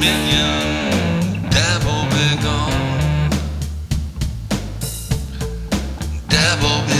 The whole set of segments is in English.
million devil be gone. Devil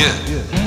Yeah. yeah.